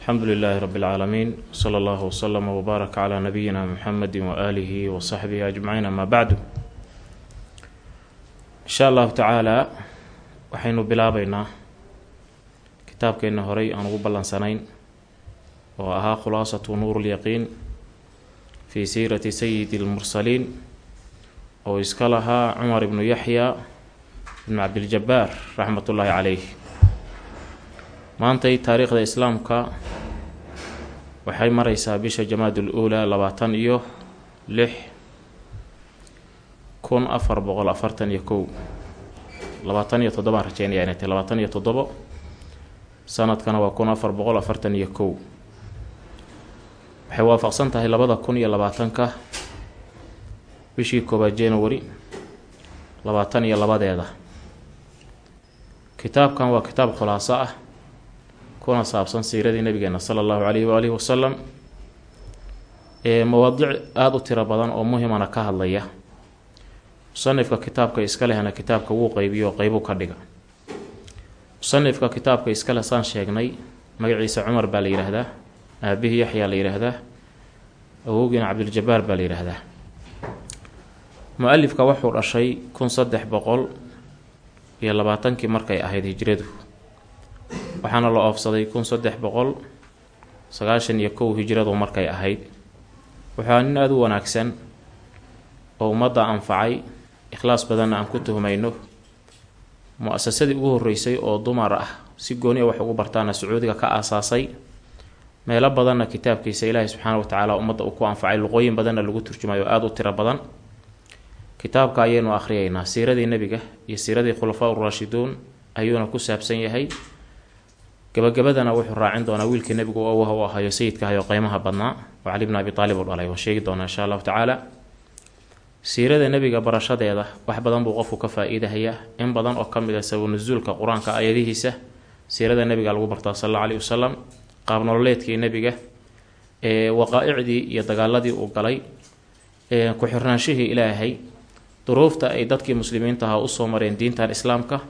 alxamdu lilaahi rabi اlcaalamiin sala allahu wslama wbaarak calaa nabiyina muxamedi waaalihi wa saxbihi ajmaciin amaa bacdu insha allahu tacaala waxaynu bilaabeynaa kitaabkeenna horey aan ugu ballansanayn oo ahaa khulaasatu nuur lyaqiin fii siirati sayidi lmursaliin oo iska lahaa cumar ibnu yaxya ibnu cabdiljabaar raxmat ullaahi caleyh maantay taariikhda islaamka waxay mareysaa bisha jamaadul uulaa labaatan iyo lix kun afar boqol afartan iyo kow. labaatan iyo toddobaan rajeynaya inay tahy labaatan iyo toddobo. sanadkana waa kun afar boqol afartan iyo kow. waxay waafaqsan tahay labada kun iyo labaatanka bishii koobaad january labaatan iyo labadeeda. kitaabkan waa kitaab khulaaso ah kuna saabsan siiradii nabigeena sala allahu calayhi waalihi wasalam ee mawaadiic aada u tiro badan oo muhimana ka hadlaya. Musanifka kitaabka iska lehna kitaabka wuu qeybiyo oo qeybu ka dhiga. Musanifka kitaabka iskale saan sheegnay magaciisa cumar baa la yidhaahdaa aabihii yaxyaa la yidhaahdaa awowgiina cabdiljabaar baa la yidhaahdaa. Mu'alifka wuxuu dhashay kun saddex boqol iyo labaatankii markay ahayd hijradu waxaana la oofsaday kun saddex boqol sagaashan iyo kow hijradu markay ahayd. Wuxuu nin aada u wanaagsan oo ummadda anfacay ikhlaas badanna aan ku tuhmayno. Mu'asasadii ugu horreysay oo dumar ah si gooni a wax ugu bartaana sacuudiga ka aasaasay meelo badanna kitaabkiisa ilaahi subxaana wa tacaala ummadda uu ku anfacay luqooyin badanna lagu turjumayo aada u tiro badan. Kitaabka ayaynu akhriyeynaa siiradii nebiga iyo siiradii khulafaa uraashiduun ayuuna ku saabsan yahay gabagabadana wuxuu raacin doonaa wiilkii nebigu oo wah u ahayo sayidka ahayo qeymaha badnaa. Oo cali bn abi taalib u dhalay waan sheegi doonaa insha allahu tacaala. Siirada nebiga barashadeeda wax badan buu qofku ka faa-iidahayaa. In badan oo ka mid a sabanusuulka qur'aanka ayadihiisa siirada nebiga lagu bartaa sal alla aleyhi wasalam qaab nololeedkii nebiga ee waqaa-icdii iyo dagaaladii uu galay ku-xirnaanshihii ilaahay duruufta ay dadkii muslimiinta ahaa u soo mareen diintan islaamka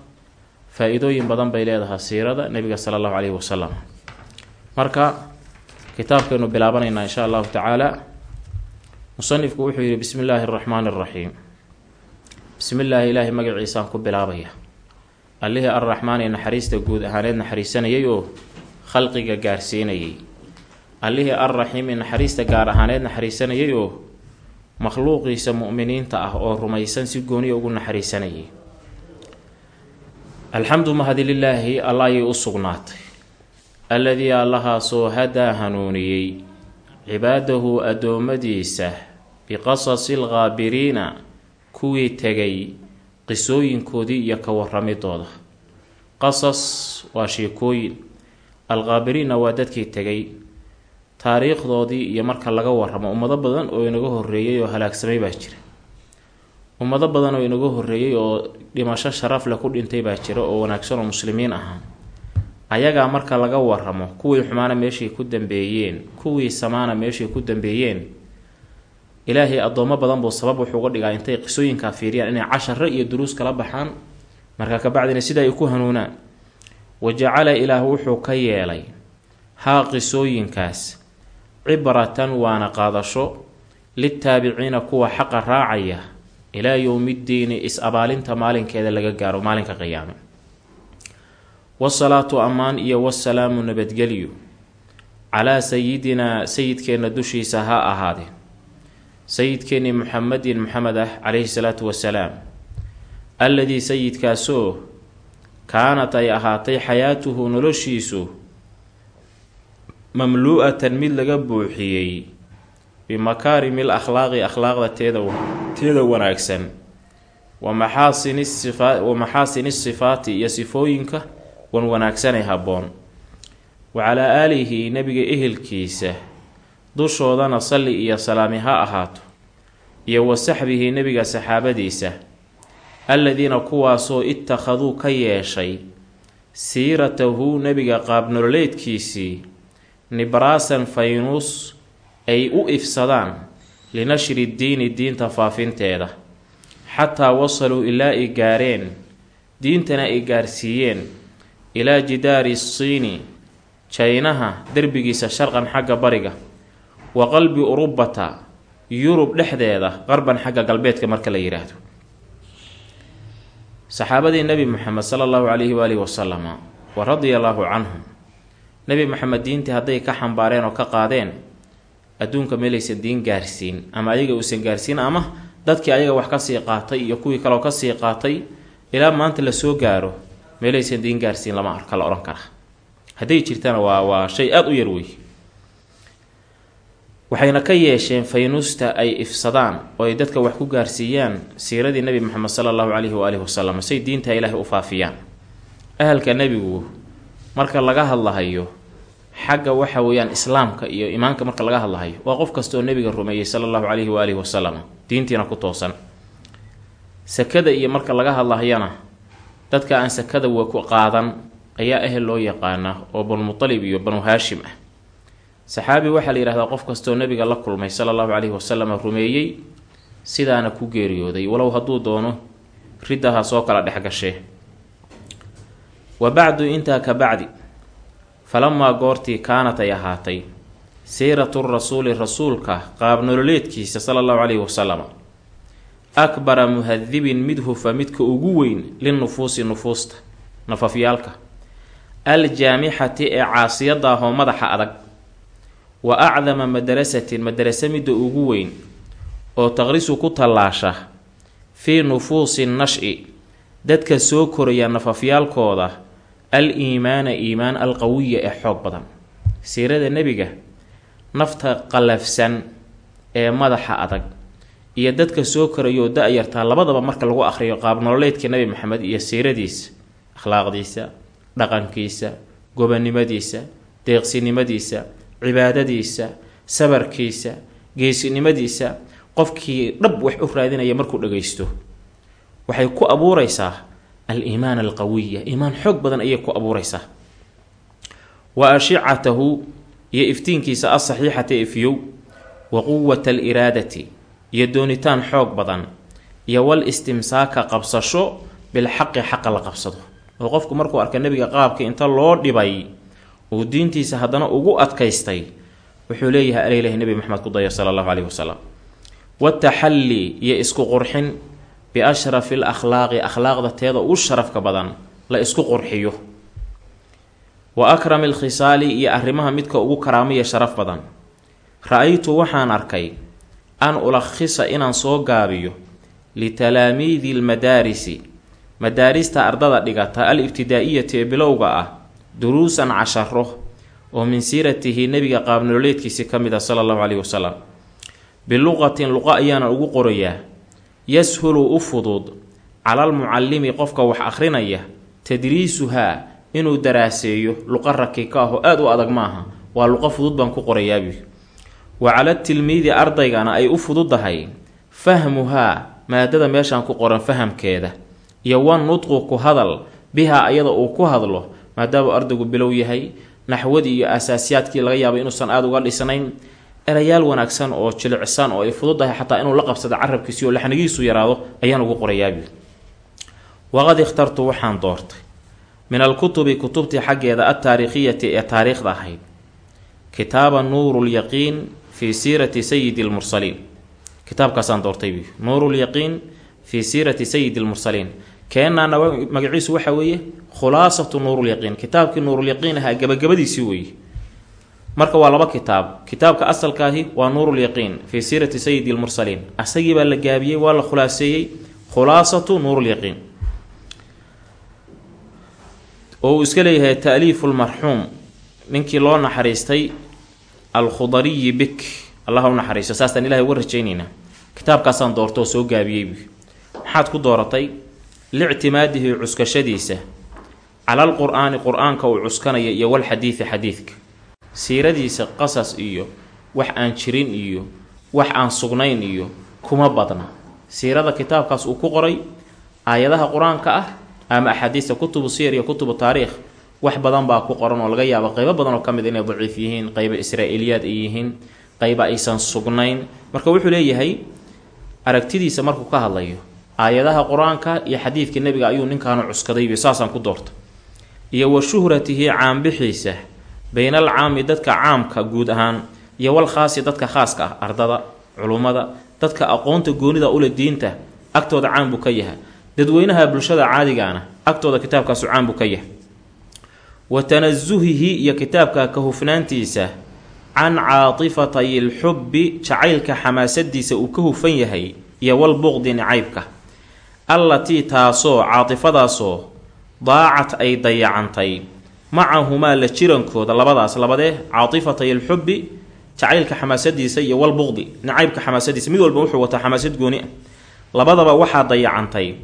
faa-iidooyin badan bay leedahay siirada nebiga sala allahu caleyhi wasalam marka kitaabkaynu bilaabanaynaa insha allahu tacaala musanifku wuxuu yihi bismi illaahi araxmaani araxiim bismi ilaahay magaciisaan ku bilaabaya. Allihii arraxmaan ee naxariista guud ahaaneed naxariisanayay oo khalqiga gaarsiinayay? Allihii arraxiim ee naxariista gaar ahaaneed naxariisanayay oo makhluuqiisa mu'miniinta ah oo rumaysan si gooniya ugu naxariisanayay alxamdu mahadi lilaahi alla ayay u sugnaatay. Alladii allahaasoo hadaa hanuuniyey cibaadahu addoommadiisa biqasasi alkhaabiriina kuwii tegay qisooyinkoodii iyo ka waramidooda qasas waa sheekooyin. Alkhaabiriinna waa dadkii tegay taariikhdoodii iyo marka laga waramo ummado badan oo inaga horreeyay oo halaagsamay baa jira ummado badan oo inaga horreeyay oo dhimasho sharaf leh ku dhintay baa jira oo wanaagsan oo muslimiin ahaa. Ayagaa marka laga waramo kuwii xumaana meeshay ku dambeeyeen kuwii samaana meeshay ku dambeeyeen ilaahay addoommo badan buu sabab wuxuu uga dhigaa intay qisooyinkaa fiiriyaan inay casharo iyo duruus kala baxaan. Marka kabacdina sida ay ku hanuunaan. Wa jacala ilaah wuxuu ka yeelay haa qisooyinkaas cibratan waana qaadasho litaabiciina kuwa xaqa raacaya ilaa yowmiddiini is-abaalinta maalinkeeda laga gaaro maalinka qiyaame. Wasalaatu ammaan iyo wasalaamu nabadgelyo. Calaa sayidinaa sayidkeenna dushiisa ha ahaadeen sayidkeennii muxamedin maxamed ah caleyhi salaatu wasalaam alladii sayidkaasoo kaanat ay ahaatay xayaatuhu noloshiisu mamlu-atan mid laga buuxiyey bimakaarimil akhlaaqi akhlaaqda teeda teeda wanaagsan. Wa maxaasini sifa wa maxaasini iyo sifooyinka wan wanaagsanay habboon. Wa calaa aalihi nebiga ehelkiisa dushoodana salli iyo salaami ha ahaato. Iyo wa saxbihi nebiga saxaabadiisa alladiina kuwaasoo ittakhaduu ka yeeshay siiratahu nebiga qaabnololeedkiisii nibraasan faynuus ay u ifsadaan linashri diini diinta faafinteeda. Xataa wasaluu ilaa ay gaareen diintana ay gaarsiiyeen ilaa jidaari siini jaynaha derbigiisa sharqan xagga bariga wa qalbi urubata yurub dhexdeeda qarban xagga galbeedka marka la yidhaahdo saxaabadii nebi moxamed sala allahu calayhi waalihi wasalama wa radia allaahu canhum nebi moxamed diintii hadday ka xambaareen oo ka qaadeen adduunka meelaysan diin gaarsiin. Ama ayaga uusan gaarsiin ama dadkii ayaga wax ka sii qaatay iyo kuwii kaleo ka sii qaatay ilaa maanta la soo gaaro meelaysan diin gaarsiin lama arka la odhan kara. Hadday jirtana waa waa shay aada u yar wey. Waxayna ka yeesheen faynuusta ay ifsadaan oo ay dadka wax ku gaarsiiyaan siiradii nebi moxamed sala allahu calayhi waalihi wasalam say diinta ilaahay u faafiyaan. Ahalka nebigu marka laga hadlahayo xagga waxa weeyaan islaamka iyo iimaanka marka laga hadlahayo waa qof kastaoo nebiga rumeeyey sala allahu calayhi waalihi wasalam diintiina ku toosan. Sakada iyo marka laga hadlahayana dadka aan sakada wa ku qaadan ayaa ehel loo yaqaana oo banumutalib iyo banu haashim ah. Saxaabi waxaa la yidhahdaa qof kastooo nebiga la kulmay sala allahu calayhi wasalam rumeeyey sidaana ku geeriyooday walow hadduu doono riddaha soo kala dhexgashee wa bacdu intaa ka bacdi falamaa goortii kaanat ay ahaatay siiratu rasuuli rasuulka qaabnololeedkiisa sala allahu calayhi wasalam akbara muhadibin mid hufa midka ugu weyn linnufuusi nufuusta nafafyaalka aljaamixati ee caasiyada ahoo madaxa adag. Wa acdama madarasatin madarase midda ugu weyn oo taqrisu ku tallaasha fii nufuusi nash-i dadka soo koraya nafafyaalkooda al iimaana iimaan alqawiya ee xoog badan. Siirada nebiga nafta qalafsan ee madaxa adag iyo dadka soo korayoo da-yartaa labadaba marka lagu akhriyo qaabnololeedka nebi maxamed iyo siiradiisa akhlaaqdiisa dhaqankiisa gobannimadiisa deeqsinimadiisa cibaadadiisa sabarkiisa geesinimadiisa qofkii dhab wax u raadinaya markuu dhagaysto. Waxay ku abuureysaa al iimaan alqawiya iimaan xoog badan ayay ku abuureysaa wa ashicatahu iyo iftiinkiisa asaxiixata ifyow wa quwata aliraadati iyo doonitaan xoog badan iyo wal istimsaaka qabsasho bilxaqi xaqa la qabsado. Oo qofku markuu arka nebiga qaabka inta loo dhibay uu diintiisa haddana ugu adkaystay wuxuu leeyahay aleylahi nebi maxamed ku daya sala allahu caleyhi wasalam wataxallii iyo isku qurxin biashrafi l akhlaaqi akhlaaqda teeda ugu sharafka badan la isku qurxiyo. Wa akrami alkhisaali iyo arrimaha midka ugu karaamiya sharaf badan. Ra'aytu waxaan arkay an ulakhisa inaan soo gaabiyo litalaamiidi lmadaarisi madaarista ardada dhigata al ibtidaa-iyati ee bilowga ah duruusan casharo oo min siiratihi nebiga qaabnololeedkiisi ka mid ah sala allahu caleyhi wasalam biluqatin luqa ayaana ugu qorayaa yashulu u fudud calal mucallimi qofka wax akhrinaya tadriisuhaa inuu daraaseeyo luqa rakika ah oo aada u adag maaha waa luqo fudud baan ku qorayaabi wa cala tilmiidi ardaygana ay u fududahay fahmuhaa maadada meeshaan ku qoran fahamkeeda iyo wan nudqu ku hadal bihaa ayada uu ku hadlo maadaama ardaygu bilow yahay naxwadii iyo asaasiyaadkii laga yaabay inuusan aada uga dhisnayn erayaal wanaagsan oo jilicsan oo ay fududahay xataa inuu la qabsado carabkiisi oo laxnigiisu yaraado ayaan ugu qorayaabi. Waqad ikhtartu waxaan doortay. Min alkutubi kutubtii xaggeeda altaariikhiyati ee taariikhda ahayd. Kitaaba nuuru lyaqiin fii siirati sayidi lmursaliin kitaabkaasaan doortay bi nuuru lyaqiin fii siirati sayidi lmursaliin keenaana magaciisu waxa weeye khulaasatu nuurulyaqiin kitaabkii nuurulyaqiin ahaa gabagabadiisii weeye marka waa laba kitaab. Kitaabka asalkaahi waa nuurulyaqiin fii siirati sayidi lmursaliin asagii baa la gaabiyey waa la khulaaseeyey. Khulaasatu nuurulyaqiin oo uu iska leeyahay taaliifu lmarxuum ninkii loo naxariistay alkhudariyi bik. Allah u naxariisto. Saastaan ilahay uga rajaynaynaa. Kitaabkaasaan doorto oo soo gaabiyey maxaad ku dooratay? Lictimaadihi cuskashadiisa. Cala alqur-aani qur'aanka uu cuskanaya iyo walxadiidi xadiidka siiradiisa qasas iyo wax aan jirin iyo wax aan sugnayn iyo kuma badna. Siirada kitaabkaas uu ku qoray aayadaha qur'aanka ah ama axaadiista kutubu siyar iyo kutubu taariikh wax badan baa ku qoran oo laga yaabo qeybo badan oo ka mid inay daciif yihiin qeybo israa'iiliyaad ay yihiin qeyba aysan sugnayn. Marka wuxuu leeyahay aragtidiisa markuu ka hadlayo aayadaha qur'aanka iyo xadiidka nebiga ayuu ninkaanu cuskadayb saasaan ku doorta iyo wa shuhratihi caanbixiisa bayna alcaami dadka caamka guud ahaan iyo wal khaasi dadka khaaska ah ardada culummada dadka aqoonta goonida ule diinta agtooda caan buu ka yahay. Dadweynaha bulshada caadigaana agtooda kitaabkaasu caan buu ka yahay. Wa tanasuhihi iyo kitaabka ka hufnaantiisa can caatifatay alxubbi jacaylka xamaasadiisa uu ka hufan yahay iyo walbuqdi nicaybka allatii taasoo caatifadaasoo daacat ay dayacantay macahumaa la jirankooda labadaas labadee caatifatay alxubbi jacaylka xamaasadiisa iyo walbuqdi nicaybka xamaasadiisa mid walba wuxuu wataa xamaasad gooni ah. Labadaba waxaa dayacantay.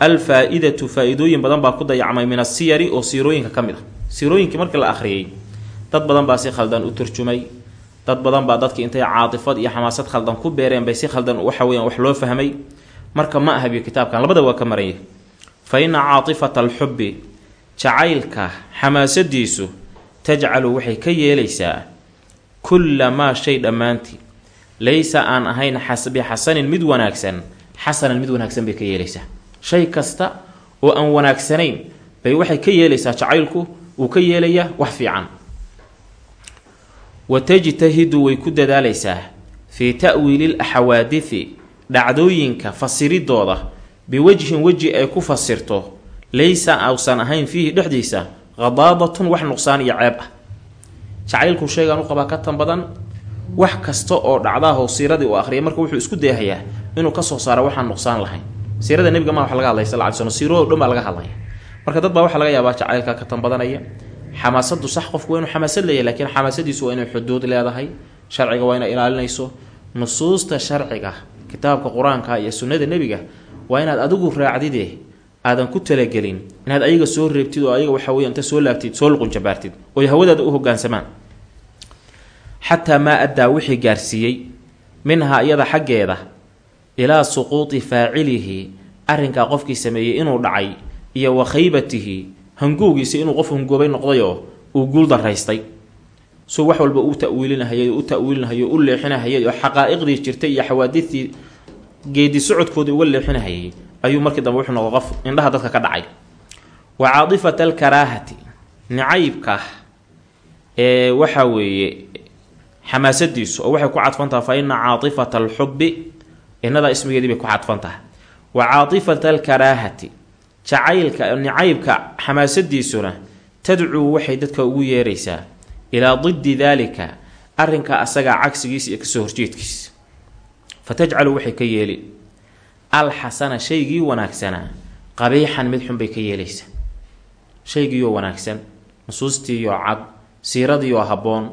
Alfaa-idatu faa-idooyin badan baa ku dayacmay min asiyari oo siirooyinka ka mid ah. Siirooyinkii markii la akhriyey dad badan baa si khaldan u turjumay. Dad badan baa dadki intay caatifad iyo xamaasad khaldan ku beereen bay si khaldan waxa weyan wax loo fahmay. Marka ma ahabiyo kitaabkan labada waa ka maranya fa ina caatifata alxubbi jacaylka xamaasadiisu tajcalu waxay ka yeelaysaa kulla maa shay dhammaantii. Laysa aan ahayn bixasanin mid wanaagsan xasanan mid wanaagsan bay ka yeelaysaa. Shay kasta oo aan wanaagsanayn bay waxay ka yeelaysaa jacaylku uu ka yeelayaa wax fiican. Wa tajtahidu way ku dadaalaysaa fii ta'wiili laxawaadidi dhacdooyinka fasiridooda biwajhin weji ay ku fasirto laysa ausan ahayn fiihi dhexdiisa qadaadatun wax nuqsaan iyo ceeb ah jacaylku sheegaan u qabaa ka tan badan wax kasta oo dhacdaahoo siiradii uu akhriyay marka wuxuu isku dayahayaa inuu ka soo saaro waxaan nuqsaan lahayn siirada nebiga ma wax laga hadlay sal ly slm siirado dhan baa laga hadlaya marka dad baa waxaa laga yaabaa jacaylka ka tan badanaya xamaasadu sax qofku waa inuu xamaasad leeyahy lakiin xamaasadiisu waa inay xuduud leedahay sharciga waa inay ilaalinayso nusuusta sharciga kitaabka qur'aanka iyo sunnada nebiga waa inaad adigu raacdide aadan ku talagelin inaad ayaga soo reebtid oo ayaga waxa wey inta soo laabtid soo luqunjabaartid oy hawadaada u hogaansamaan xataa maa addaa wixii gaarsiiyey minhaa iyada xaggeeda ilaa suquuti faacilihi arrinkaa qofkii sameeyey inuu dhacay iyo wa khaybatihi hangoowgiisa inuu qof hangoobay noqdayoo uu guul daraystay suu wax walba u tawiilinahayay u tawiilinahayay u leexinahayay oo xaqaa'iqdii jirtay iyo xawaadidtii geedi socodkoodii uga leexinahayay ayuu markii dambe wuxuu noqo qof indhaha dadka ka dhacay. Wa caadifata alkaraahati nicaybka ee waxa weeye xamaasadiisu oo waxay ku cadfantaha fa ina caatifata alxubbi inadaa ismigeedii bay ku cadfantaha wa caatifata alkaraahati jacaylka nicaybka xamaasadiisuna tadcuu waxay dadka ugu yeeraysaa ilaa diddi daalika arrinka asagaa cagsigiisa iyo ka soo horjeedkiisa. Fa waxay ka yeeli alxasana shaygii wanaagsanaa qabiixan mid xun bay ka yeelaysaa. Shaygiioo wanaagsan nusuustiioo cad siiradiioo habboon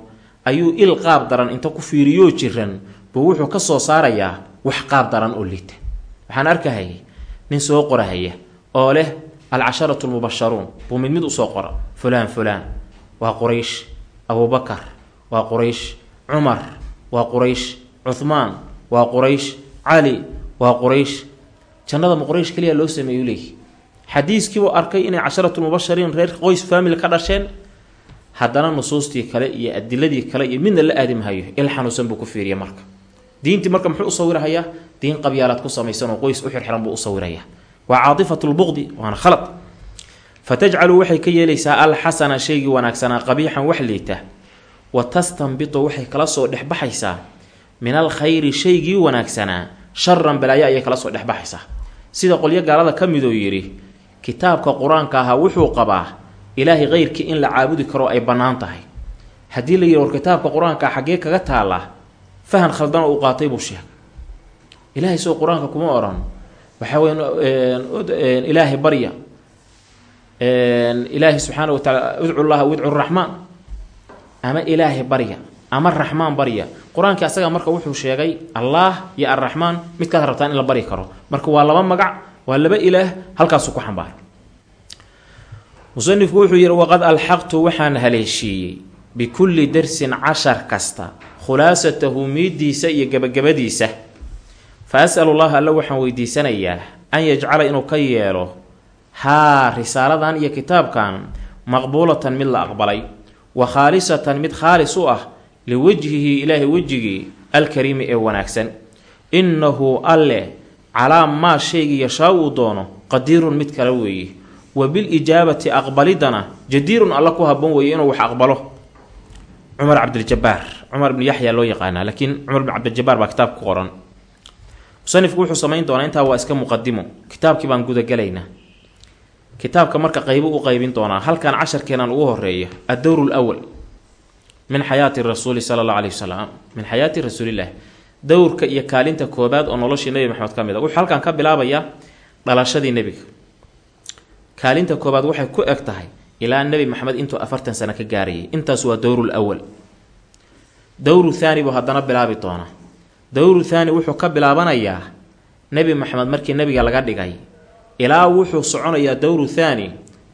ayuu il qaab daran inta ku fiiriyoo jiran buu wuxuu ka soo saarayaa wax qaab daran oo liita. Waxaan arkahayay nin soo qorahaya oo leh alcasharatu lmubasharuun buu mid mid u soo qora. Fulaan fulaan waa quraysh. Abubakar waa quraysh. Cumar waa quraysh. Cuhmaan waa quraysh. Cali waa quraysh jannada ma quraysh keliya loo sameeyu leeyihi xadiiskiibuu arkay inay casharatulmubashariin reer qoys faamili ka dhasheen. Haddana nusuustii kale iyo adiladii kale iyo midna la aadi mahayo il xanuunsan buu ku fiiriya marka. Diintii marka muxuu u sawirahayaa diin qabyaalaad ku samaysan oo qoys u xirxiran buu u sawirayaa waa caatifatu lbuqdi waana khalad. Fa waxay ka yeelaysaa alxasana shaygii wanaagsanaa qabiixan wax liita. Wa tastanbitu waxay kala soo dhexbaxaysaa. Min alkhayri shaygii wanaagsanaa. Sharan balaayo ayay kala soo dhexbaxaysaa sida qolyo gaalada ka midoo yidhi kitaabka qur'aanka ahaa wuxuu qabaa ilaahay keyrkii in la caabudi karo ay bannaan tahay. Haddii la yidhi war kitaabka qur'aanka xaggee kaga taallaa fahan khaldan oo u qaatay buu sheegay. Ilaahay soo qur'aanka kuma odhan waxaa weya ilaahay barya. Ilaahay subxaana wa tacaala udcu llaha udcu raxmaan ama ilaahay barya ama raxmaan barya qur'aankii asaga marka wuxuu sheegay allaah iyo arraxmaan midkaad rabtaan in la bari karo. Marka waa laba magac waa laba ilaah halkaasuu ku xambaaray musanifku wuxuu yidhi waqad alxaqtu waxaan haleeshiiyey bikulli darsin cashar kasta khulaasatahu miidiisa iyo gebagabadiisa. Fa as'alu llaha alla waxaan weydiisanayaa an yajcala inuu ka yeelo haa risaaladan iyo kitaabkan maqbuulatan mid la aqbalay wa khaalisatan mid khaalis u ah liwajhihi ilaahay wejigii alkariimi ee wanaagsan. Innahu alle calaa maa shaygii yashaa uu doono qadiirun mid kale weeye wa bilijaabati aqbalidana jadiirun alla ku habboon weeye inuu wax aqbalo. Cumar cabdiljabaar cumar ibnu yaxya loo yaqaanaa laakiin cumar ibn cabdiljabaar baa kitaabka ku qoran. Musanifku wuxuu samayn doonaa intaa waa iska muqadimo kitaabkii baan gudagelaynaa kitaabka marka qaybo u qaybin doonaa halkan casharkeenan ugu horreeya addowru lwal min xayaati rasuuli sala allahu alayhi wasalam min xayaati rasuulilah dowrka iyo kaalinta koobaad oo noloshii nebi maxamed ka mid a wuxuu halkan ka bilaabayaa dhalashadii nebiga kaalinta koobaad waxay ku eg tahay ilaa nebi maxamed intuu afartan sano ka gaarayay. Intaas waa dowru lwal dowru thaani buu haddana bilaabi doonaa. Dowru thaani wuxuu ka bilaabanayaa nebi maxamed markii nebiga laga dhigay. Ilaa wuxuu soconayaa dowru thaani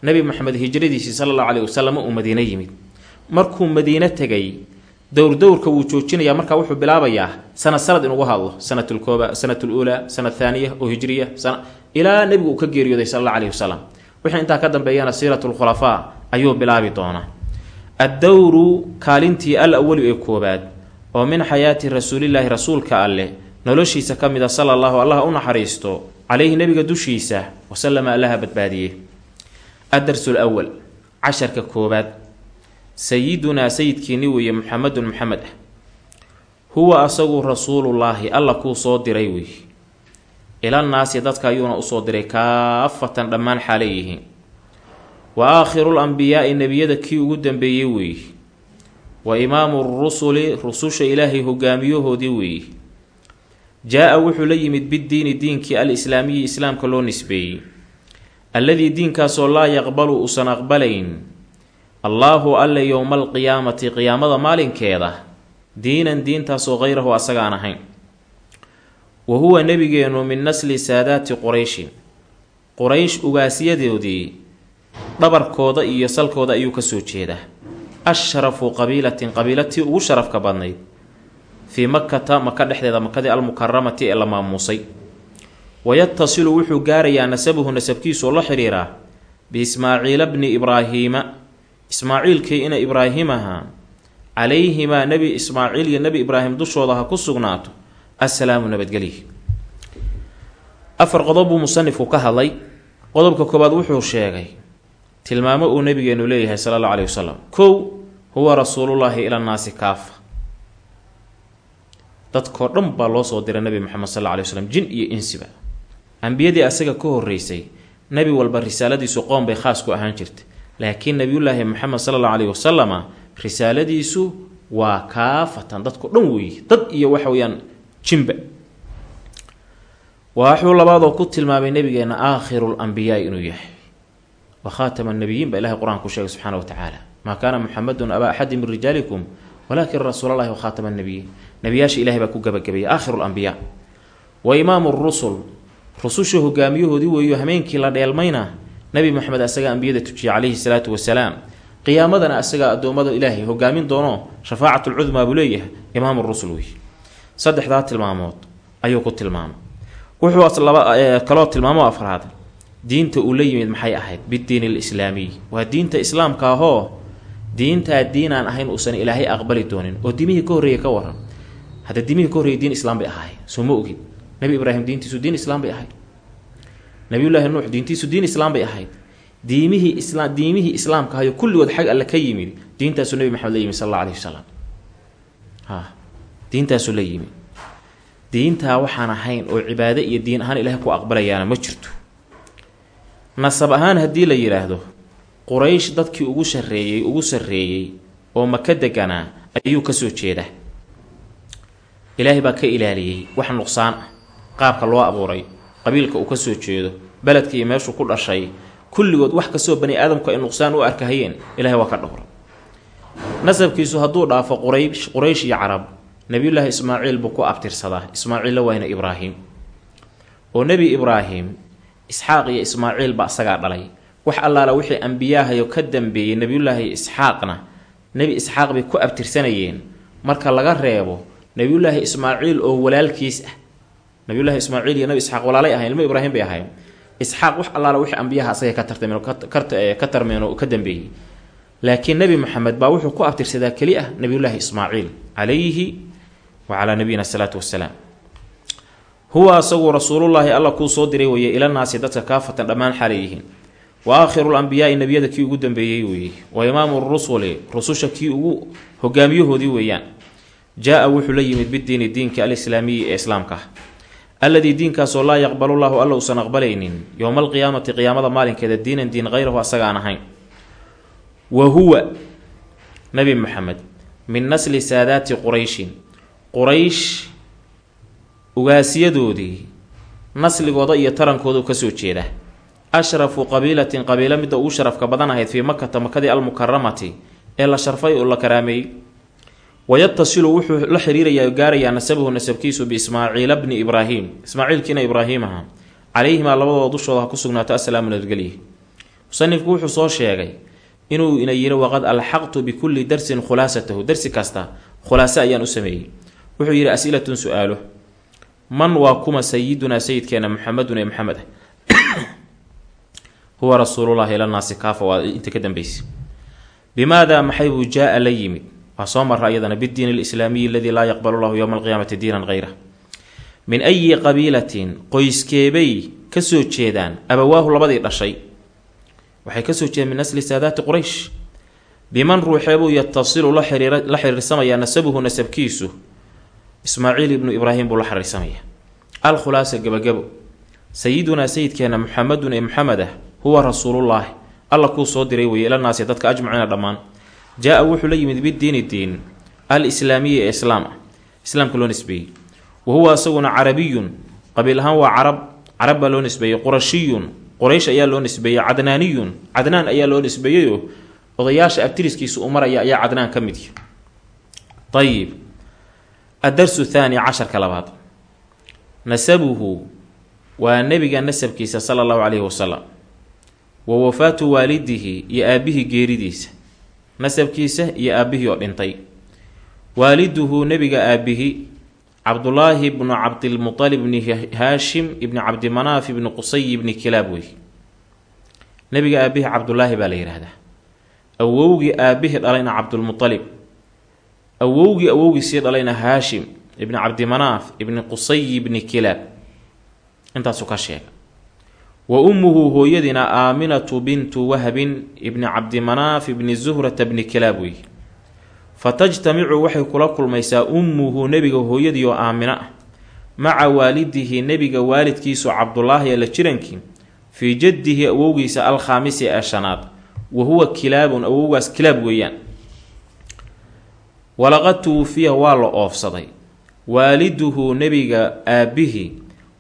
nebi maxamed hijradiisii sala allahu caleyhi wasalam uu madiine yimid markuu madiine tegay dowr dowrka wuu joojinayaa markaa wuxuu bilaabayaa sanad sanad inugu hadlo sanatulkooba sanatul uulaa sanad thaaniya oo hijriya sana ilaa nebigu uu ka geeriyooday sala alla caleyhi wasalam wixii intaa ka dambeeyana siiratulkhulafaa ayuu bilaabi doonaa. Addowru kaalintii al awalu ee koobaad oo min xayaati rasuulilaahi rasuulka alleh noloshiisa ka mid a sala allahu allah u naxariisto caleyhi nebiga dushiisa wasalama allaha badbaadiye addarsu lwal casharka koobaad sayidunaa sayidkiini weeye muxamedun maxamed ah huwa asagu rasuulullaahi alla kuu soo diray wey ilannaasi dadka ayuuna u soo diray kaafatan dhammaan xaalay yihiin. Wa aakhirul ambiyaai nebiyada kii ugu dambeeyey weeye. Wa imaamu rusuli rususha ilaahay hogaamiyahoodii weeye. Jaa-a wuxuu la yimid biddiini diinkii al islaamiyi islaamka loo nisbeeyey. Alladii diinkaasoo laa yaqbalu uusan aqbalayn allaahu alle yowma alqiyaamati qiyaamada maalinkeeda diinan diintaasoo hayrahu asagaan ahayn. Wa huwa nebigeenu min nasli saadaati qurayshin. Quraysh ugaasyadoodii dhabarkooda iyo salkooda ayuu ka soo jeedaa. Ashrafu qabiilatin qabiilatii ugu sharafka badnayd. Fii makata maka dhexdeeda makadii almukaramati ee la maamuusay. Wayatasilu wuxuu gaarayaa nasabuhu nasabkiisu la xidhiiraa biismaaciila bni ibraahiima ismaaciilkii ina ibraahim ahaa calayhimaa nebi ismaaciil iyo nebi ibraahim dushooda ha ku sugnaato. Assalaamu nabadgelyi afar qodob buu musanifku ka hadlay. Qodobka koobaad wuxuu sheegay tilmaamo uu nabigeenu leeyahay sala allahu alayhi wasalam kow huwa rasuulullaahi ila nnaasi kaafa. Dadkoo dhan baa loo soo diray nebi moxamed sal alla alay waslam jin iyo insiba ambiyadii asaga ka horreysay nebi walba risaaladiisu qoom bay khaas ku ahaan jirtay laakiin nebiyullaahi moxamed sala allahu alayhi wasalama risaaladiisu waa kaafatan. Dadko dhan weeye dad iyo waxa weyaan jinba waxuu labaadoo ku tilmaamay nabigeena aakhiru lambiyaai inuu yahay. Wa khaatama nabiyiin baa ilahay qur'aan ku sheegay subxaana wa tacaala maa kaana muxamedun abaa axadi min rijaalikum walaakin rasuulalahi wa khaatama nabiyiin nebiyaasha ilahay baa ku gabagabeeyay aakhiru lambiyaa wa imaamu rusul rususha hogaamiyahoodii weeyo hameenkii la dheelmayna nebi moxamed asagaa ambiyada tujiyay calayhi salaatu wasalaam. Qiyaamadana asagaa addoommada ilaahay hogaamin doono shafaacatlcudmaa buu leeyahay imaamu rusul wey saddexdaa tilmaamood ayuu ku tilmaamay. Wuxuu kaloo tilmaamo afraad. Diinta uu la yimid maxay ahayd? Bidiin alislaamiy waa diinta islaamka ahoo diintaa diinaan ahayn uusan ilaahay aqbali doonin oo diimihii ka horreeyay ka waran hadda diimihii ka horreeyay diin islaam bay ahay soo ma ogid nebi ibraahim diintiisu diin islaam bay ahayd nabiyullaahi nuux diintiisu diin islaam bay ahayd. Diimihii isla diimihii islaamka ahayo kulligood xag alle ka yimid diintaasuu nebi maxamed la yimid sal alla alayhi wasalam ha. Diintaasuu la yimid diintaa waxaan ahayn oo cibaado iyo diin ahaan ilaahay ku aqbalayaana ma jirto. Nasab ahaan haddii la yidhaahdo quraysh dadkii ugu shareeyey ugu sarreeyey oo maka deganaa ayuu ka soo jeedaa. Ilaahay baa ka ilaaliyey wax nuqsaan ah. Qaabka loo abuuray qabiilka uu ka soo jeedo beledka iyo meeshuu ku dhashay kulligood wax kastoo bani aadamku ay nuqsaan u arkahayeen ilahay waa ka dhowray nasabkiisu hadduu dhaafo quraysh quraysh iyo carab nebiyullaahi ismaaciil buu ku abtirsadaa ismaaciilla wayna ibraahim. Oo nebi ibraahim isxaaq iyo ismaaciil ba asagaa dhalay. Wax allaala wixii ambiyaahayo ka dambeeyey nebiyullaahi isxaaqna nebi isxaaq bay ku abtirsanayeen. Marka laga reebo nebiyullaahi ismaaciil oo walaalkiis ah nebiyullaahi ismaaciil iyo nebi isxaaq walaalay ahayn ilmo ibraahim bay ahayn isxaaq wax allaala wixii ambiyaha asaga ka tartameen ka tarmeen oo ka dambeeyey. Laakiin nebi moxamed baa wuxuu ku abtirsadaa keli ah nebiyullaahi ismaaciil calayhi wacalaa nabiyina asalaatu wasalaam huwa asagu rasuulullaahi alla kuu soo diray weeye ilanaasi dadka kaafatan dhammaan xaalay yihiin wa aakhiru lambiyaai nebiyada kii ugu dambeeyey weeye. Wa imaamu rusuli rususha kii ugu hogaamiyahoodii weeyaan. Jaa-a wuxuu la yimid bidiini diinka alislaamiyi ee islaamka. ah alladii diinkaasoo laa yaqbalu llahu alla uusan aqbalaynin yowma alqiyaamati qiyaamada maalinkeeda diinan diin hayrahu asaga aan ahayn. Wa huwa nabi maxamed min nasli saadaati qurayshin. Quraysh ugaasiyadoodii nasligooda iyo tarankoodu ka soo jeeda. Ashrafu qabiilatin qabiilo midda ugu sharafka badan ahayd fii makata makadii almukaramati ee la sharfay oo la karaameeyey wayatasilu wuxuu la xiriirayaa gaarayaa nasabuhu nasabkiisu biismaaciila bni ibraahim ismaaciilkiina ibraahim ahaa calayhimaa labadooda dushooda ha ku sugnaato assalaamu nabadgelye musanifku wuxuu soo sheegay inuu ina yiri waqad alxaqtu bikulli darsin khulaasatahu darsi kasta khulaase ayaan u sameeyey wuxuu yidhi asilatun su'aalo man waa kuma sayidunaa sayidkeena muxamedun ee maxamed huwa rasuulullahi ilanaasi kaafa waa inta ka dambeysay bimaada maxay buu jaa-a la yimid waa soo mara iyadana bidiin alislaamiyi aladii laa yaqbalu llahu yowma alqiyaamati diinan hayra min ayi qabiilatin qoyskeebay ka soo jeedaan abawaahu labadii dhashay. Waxay ka soo jeedaan min nasli saadaati quraysh. Biman ruuxeebuu yatasilu la xiriirsamayaa nasabuhu nasabkiisu. Ismaaciil ibnu ibraahim buu la xiriirsamaya. Alkhulaasa gabagabo. Sayidunaa sayidkeena muxamedun ee muxamed ah huwa rasuulullaahi alla kuu soo diray weeye ilanaasi dadka ajmaciina dhammaan jaa-a wuxuu la yimid bidiini diin alislaamiyi ee islaam ah islaamka loo nisbeeyey. Wa huwa isaguna carabiyun qabiil ahaan waa carab carab baa loo nisbeeyey qurashiyun quraysh ayaa loo nisbeeyey cadnaaniyun cadnaan ayaa loo nisbeeyeyoo odayaasha abtiriskiisa u maraya ayaa cadnaan ka mid ayib addarsu thaani casharka labaad. Nasabuhu waa nebiga nasabkiisa sala allahu caleyhi wasalam wa wafaatu waalidihi iyo aabihii geeridiisa nasabkiisa iyo aabihii oo dhintay. Waaliduhu nebiga aabihi cabdulaahi bnu cabdilmutalib bni haashim ibni cabdimanaaf ibni qusay ibni kilaab wey nebiga aabihi cabdulaahi baa la yidhaahdaa awowgii aabihii dhalayna cabdulmutalib awowgii awowgiisii dhalayna haashim ibni cabdimanaaf ibni qusay ibni kilaab. Intaasuu ka sheega wa ummuhu hooyadiina aaminatu bintu wahbin ibni cabdimanaaf ibni zuhrata bni kilaab wey fatajtamicu waxay kula kulmaysaa ummuhu nebiga hooyadii oo aamino ah maca waalidihi nebiga waalidkiisu cabdulaahi ee la jirankii fii jaddihi awowgiisa alkhaamisi ee shanaad wa huwa kilaabun awowgaas kilaab weeyaan. Walaqad tuwufiya waa la oofsaday. Waaliduhu nebiga aabihi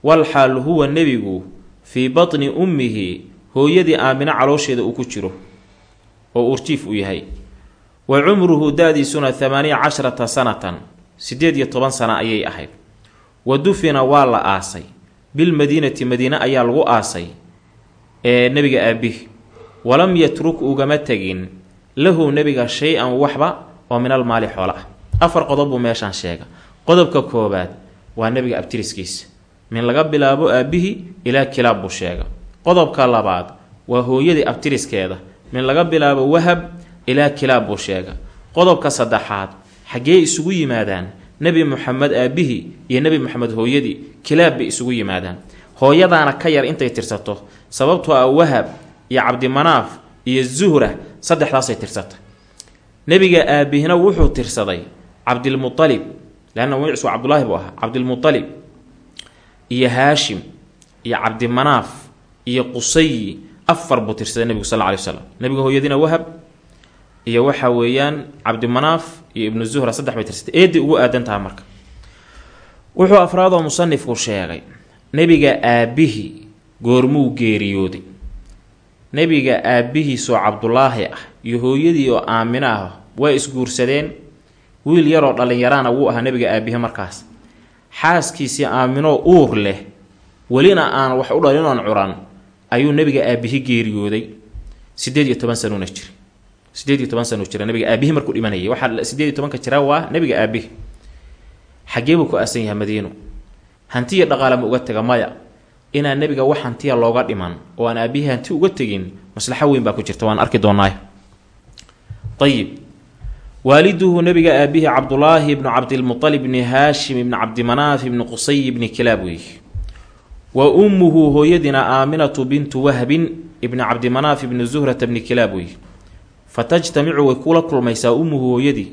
walxaal huwa nebigu fii batni ummihi hooyadii aamino caloosheeda uu ku jiro oo urjiif uu yahay. Wa cumruhu da-diisuna thamaaniya casharata sanatan siddeed iyo toban sana ayay ahayd. Wa dufina waa la aasay. Bilmadiinati madiine ayaa lagu aasay ee nebiga aabihi walam yatruk ugama tegin lahu nebiga shay-an waxba oo min almaali xoola ah. Afar qodob buu meeshaan sheega qodobka koobaad waa nebiga abtiriskiisa min laga bilaabo aabbihi ilaa kilaab buu sheega qodobka labaad waa hooyadii abtiriskeeda. Min laga bilaabo wahab ilaa kilaab buu sheega qodobka saddexaad xaggee isugu yimaadaan nebi moxamed aabihi iyo nebi moxamed hooyadii kilaab bay isugu yimaadaan. Hooyadaana ka yar intay tirsato sababtoo ah wahab iyo cabdimanaaf iyo zuhra saddexdaasay tirsatay. Nebiga aabihina wuxuu tirsaday cabdilmualib leanna magaciisu cabdulaahi buu ahaa cabdilmualib iyo haashim iyo cabdimanaaf iyo qusayi afar buu tirsaday nebigu sal lla alay waslam nebiga hooyadiina wahab iyo waxa weeyaan cabdimanaaf iyo ibnu zuhra saddex bay tirsatay eeday ugu aadan taha marka. Wuxuu afraadoo musanifku sheegay nebiga aabihi goormuu geeriyooday. Nebiga aabihiisoo cabdulaahi ah iyo hooyadii oo aamino ah waa isguursadeen wiil yaroo dhallinyaraana wuu ahaa nebiga aabihi markaas xaaskiisii aaminoo uur leh welina aan wax u dhalin oon curan ayuu nebiga aabihi geeriyooday. Sideed iyo toban sanuuna jira sideed iyo toban sanu jira nabiga aabihi markuu dhimanayay. Waxaa sideed iyo tobanka jira waa nabiga aabihi xagee buu ku aasan yahay madiino hantiya dhaqaale ma uga tega maya. Inaan nebiga wax hantiya looga dhiman oo aan aabihii hanti uga tegin maslaxo weyn baa ku jirta waan arki doonaa ayib waaliduhu nabiga aabihi cabdulaahi ibnu cabdilmualib ibni haashim ibni cabdimanaaf ibni qusay ibni kilaab weeye wa ummuhu hooyadiina aaminatu bintu wahbin ibni cabdimanaaf ibni zuhrata bni kilaab wey fa tajtamicu way kula kulmaysaa ummuhu hooyadii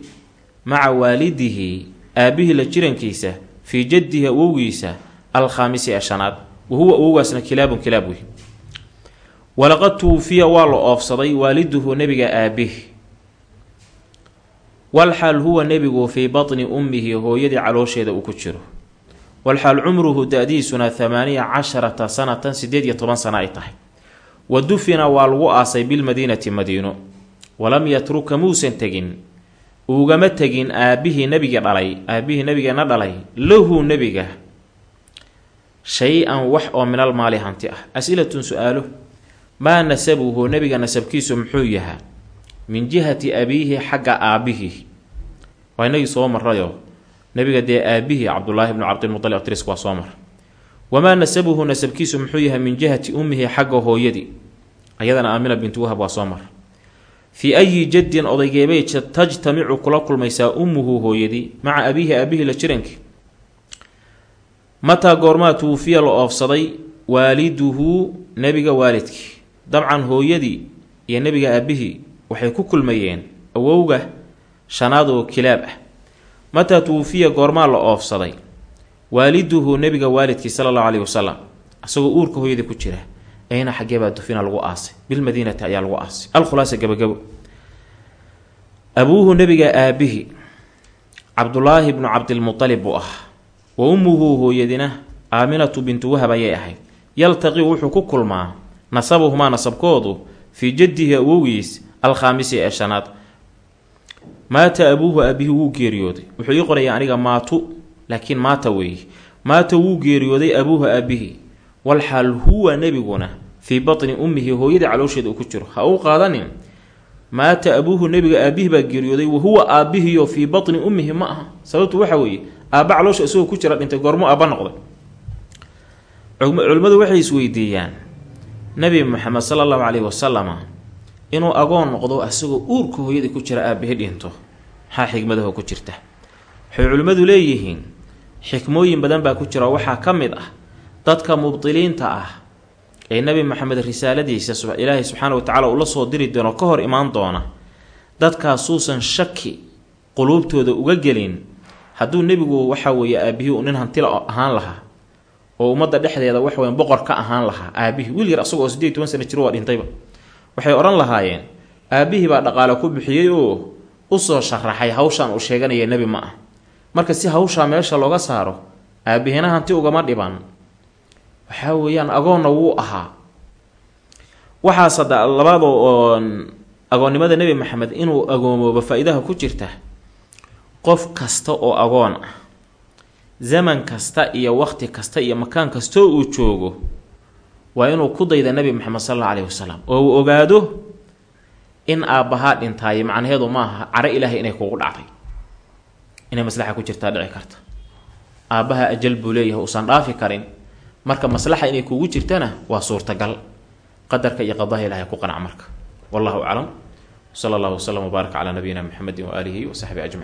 maca waalidihi aabbihii la jirankiisa fii jaddihi awowgiisa alkhaamisi ee shanaad. Wa huwa awowgaasna kilaabun kilaab wey walaqad tuwufiya waa la oofsaday waaliduhu nebiga aabihi walxaal huwa nebigu fii batni ummihi hooyadii caloosheeda uu ku jiro walxaal cumruhu da-diisuna thamaaniya casharata sanatan sideed iyo toban sana ay tahay wa dufina waa lagu aasay bilmadiinati madiino walam yatruka muusan tegin ugama tegin aabbihii nebiga dhalay aabbihii nebigeena dhalay lahu nebiga shay-an wax oo minal maali hanti ah as-ilatun su'aalo maa nasabuhu nebiga nasabkiisu muxuu yahaa min jihati abiihi xagga aabbihii. Waa inagii soo marayo nebiga dee aabihii cabdulaahi bnu cabdilmualib abtirisk waa soo mar. Wamaa nasabuhu nasabkiisu muxuu yahay min jihati ummihi xagga hooyadii. Ayadana aamina bintu wahab waa soo mar. Fii ayi jaddin odaygeebay tajtamicu kula kulmaysaa ummuhu hooyadii maca abiihi aabihii la jirankii mataa goormaa tuufiya la oofsaday waaliduhu nebiga waalidkii. Dabcan hooyadii iyo nebiga aabihii waxay ku kulmayeen awowga shanaad oo kilaab ah. Mataa tuwufiya goormaa la oofsaday. Waaliduhu nebiga waalidkii sala allahu caleyhi wasalam isagoo uurka hooyadii ku jira ayna xaggeebaa dufina lagu aasay. Bilmadiinati ayaa lagu aasay. Alkhulaasa gabagabo abuuhu nebiga aabihi cabdulaahi bnu cabdilmualib buu ah wa ummuhu hooyadina aaminatu bintu wahab ayay ahayd. Yaltaqi wuxuu ku kulmaa nasabuhumaa nasabkoodu fii jaddihi awowgiis alkhaamisi ee shanaad. Maata abuuhu aabihi wuu geeriyooday. Wuxuu ii qorayaa aniga maatu laakiin maata weeye maata wuu geeriyooday abuuhu aabihi walxaal huwa nebiguna fii batni ummihi hooyadii caloosheeda uu ku jiro. Ha uu qaadanin maata abuuhu nebiga aabihi baa geeriyooday wahuwa aabihiyo fii batni ummihi ma aha. Sababtu waxa weeye aabba caloosha isagoo ku jira dhintay goormo aabba noqday. Culimmadu waxay isweydiiyaan nebi moxamed sala allahu caleyhi wasalama inuu agoon noqdo asagoo uurka hooyadii ku jira aabihi dhinto. Maxaa xikmadaho ku jirta? Waxay culimmadu leeyihiin xikmooyin badan baa ku jira waxaa ka mid ah dadka mubdiliinta ah ee nebi maxamed risaaladiisa ilaahay subxaana wa tacala uu la soo diri doono ka hor imaan doona dadkaasuusan shaki quluubtooda uga gelin. Hadduu nebigu waxa weeye aabihii uu nin hantila ahaan lahaa oo ummadda dhexdeeda waxweyn boqor ka ahaan lahaa aabihii wiil yar asagoo sideed iyo toban sana jiro waa dhintayba waxay odhan lahaayeen aabbihii baa dhaqaale ku bixiyey oo u soo sharaxay hawshan uu sheeganaya nebi ma ah. Marka si hawshaa meesha looga saaro aabihina hanti ugama dhiban. Waxaa weeyaan agoonna wuu ahaa. Waxaas hadda labaadoo oon agoonnimada nebi maxamed inuu agoomooba faa-iidaha ku jirta qof kasta oo agoon ah zaman kasta iyo waqti kasta iyo makaan kastoo uu joogo waa inuu ku dayda nebi maxamed sal alla aleyhi wasalam oo uu ogaado in aabbahaa dhintaaye macnaheedu maaha caro ilaahay inay kugu dhacday inay maslaxa ku jirtaa dhici karta. Aabbaha ajal buu leeyahay uusan dhaafi karin. Marka maslaxa inay kugu jirtana waa suurtagal. Qadarka iyo qadaha ilahay ku qanac marka. Wallahu aclam sala allahu wasalam wbaarak calaa nabiyina mxamedi waaalihi wasaxbi ajmaciin